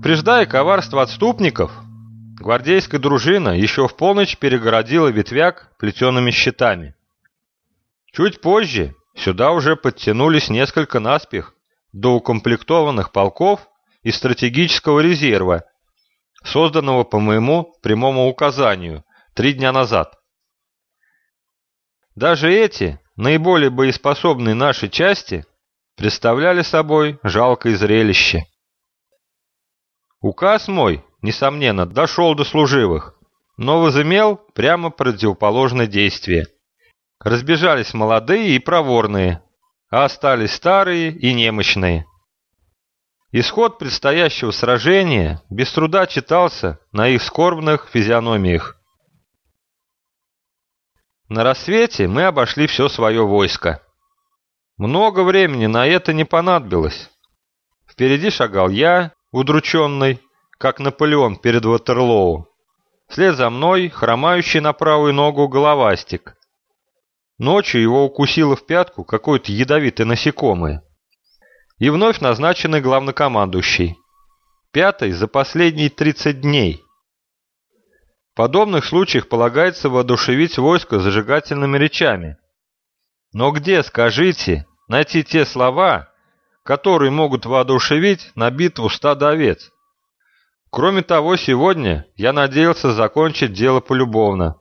Упреждая коварство отступников, гвардейская дружина еще в полночь перегородила ветвяк плетеными щитами. Чуть позже сюда уже подтянулись несколько наспех до укомплектованных полков и стратегического резерва, созданного по моему прямому указанию три дня назад. Даже эти, наиболее боеспособные наши части, представляли собой жалкое зрелище. Указ мой, несомненно, дошел до служивых, но возымел прямо противоположное действие. Разбежались молодые и проворные, а остались старые и немощные. Исход предстоящего сражения без труда читался на их скорбных физиономиях. На рассвете мы обошли все свое войско. Много времени на это не понадобилось. Впереди шагал я, удрученный, как Наполеон перед Ватерлоу. Вслед за мной хромающий на правую ногу головастик. Ночью его укусило в пятку какое-то ядовитое насекомое. И вновь назначенный главнокомандующий. Пятый за последние 30 дней подобных случаях полагается воодушевить войско зажигательными речами. Но где, скажите, найти те слова, которые могут воодушевить на битву стада овец? Кроме того, сегодня я надеялся закончить дело полюбовно.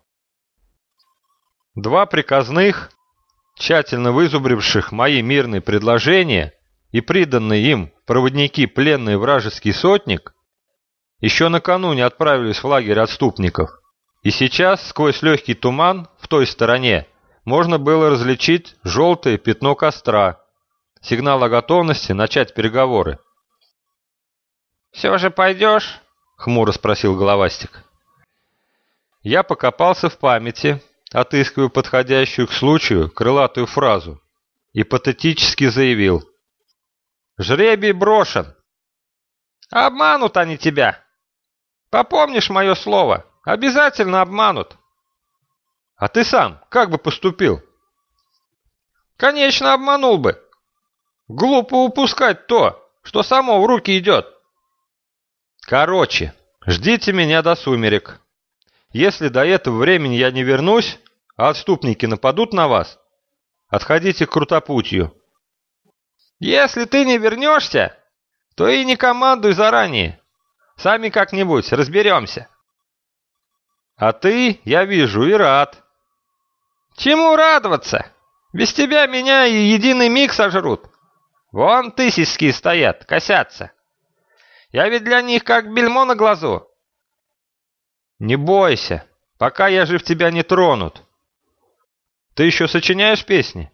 Два приказных, тщательно вызубривших мои мирные предложения и приданные им проводники пленный вражеский сотник, еще накануне отправились в лагерь отступников. И сейчас, сквозь легкий туман, в той стороне, можно было различить желтое пятно костра. Сигнал о готовности начать переговоры. «Все же пойдешь?» — хмуро спросил Головастик. Я покопался в памяти, отыскивая подходящую к случаю крылатую фразу, и патетически заявил. «Жребий брошен!» «Обманут они тебя!» Попомнишь мое слово, обязательно обманут. А ты сам как бы поступил? Конечно, обманул бы. Глупо упускать то, что само в руки идет. Короче, ждите меня до сумерек. Если до этого времени я не вернусь, а отступники нападут на вас, отходите к крутопутью. Если ты не вернешься, то и не командуй заранее. Сами как-нибудь разберемся. А ты, я вижу, и рад. Чему радоваться? Без тебя меня и единый миг сожрут. Вон тысячские стоят, косятся. Я ведь для них как бельмо на глазу. Не бойся, пока я жив тебя не тронут. Ты еще сочиняешь песни?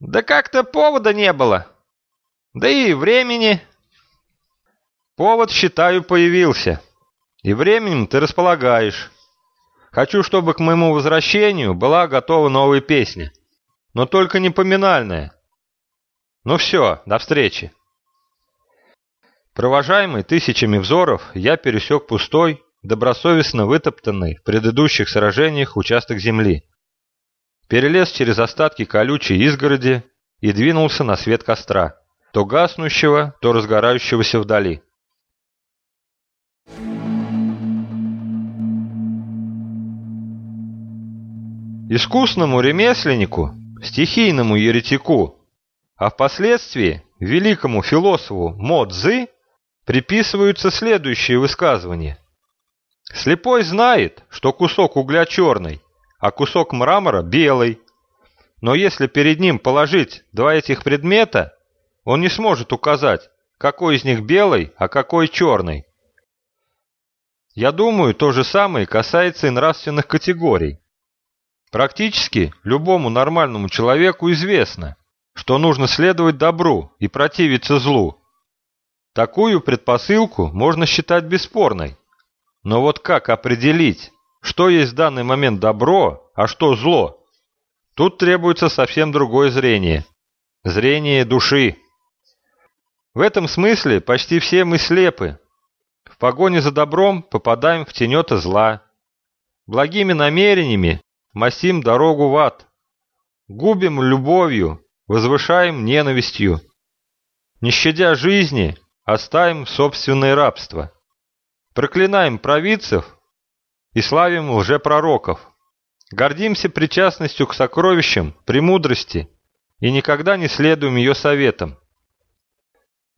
Да как-то повода не было. Да и времени. Повод, считаю, появился. И временем ты располагаешь. Хочу, чтобы к моему возвращению была готова новая песня. Но только не поминальная. Ну все, до встречи. Провожаемый тысячами взоров, я пересек пустой, добросовестно вытоптанный в предыдущих сражениях участок земли. Перелез через остатки колючей изгороди и двинулся на свет костра, то гаснущего, то разгорающегося вдали. Искусному ремесленнику, стихийному еретику, а впоследствии великому философу Мо Цзы приписываются следующие высказывания. Слепой знает, что кусок угля черный, а кусок мрамора белый. Но если перед ним положить два этих предмета, он не сможет указать, какой из них белый, а какой черный. Я думаю, то же самое касается и нравственных категорий. Практически любому нормальному человеку известно, что нужно следовать добру и противиться злу. Такую предпосылку можно считать бесспорной. Но вот как определить, что есть в данный момент добро, а что зло? Тут требуется совсем другое зрение. Зрение души. В этом смысле почти все мы слепы. В погоне за добром попадаем в тенета зла. Благими намерениями мастим дорогу в ад. Губим любовью, возвышаем ненавистью. Не щадя жизни, оставим собственное рабство. Проклинаем провидцев и славим лжепророков. Гордимся причастностью к сокровищам, премудрости и никогда не следуем ее советам.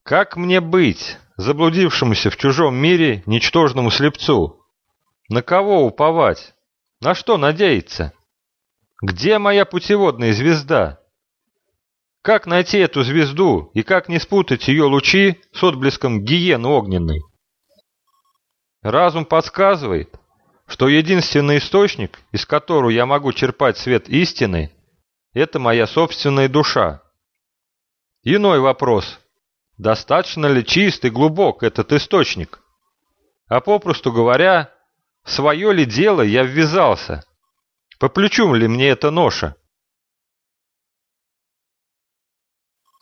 Как мне быть, заблудившемуся в чужом мире ничтожному слепцу? На кого уповать? На что надеяться? Где моя путеводная звезда? Как найти эту звезду и как не спутать ее лучи с отблеском гиены огненной? Разум подсказывает, что единственный источник, из которого я могу черпать свет истины, это моя собственная душа. Иной вопрос. Достаточно ли чист и глубок этот источник? А попросту говоря, в свое ли дело я ввязался? По плечу ли мне эта ноша?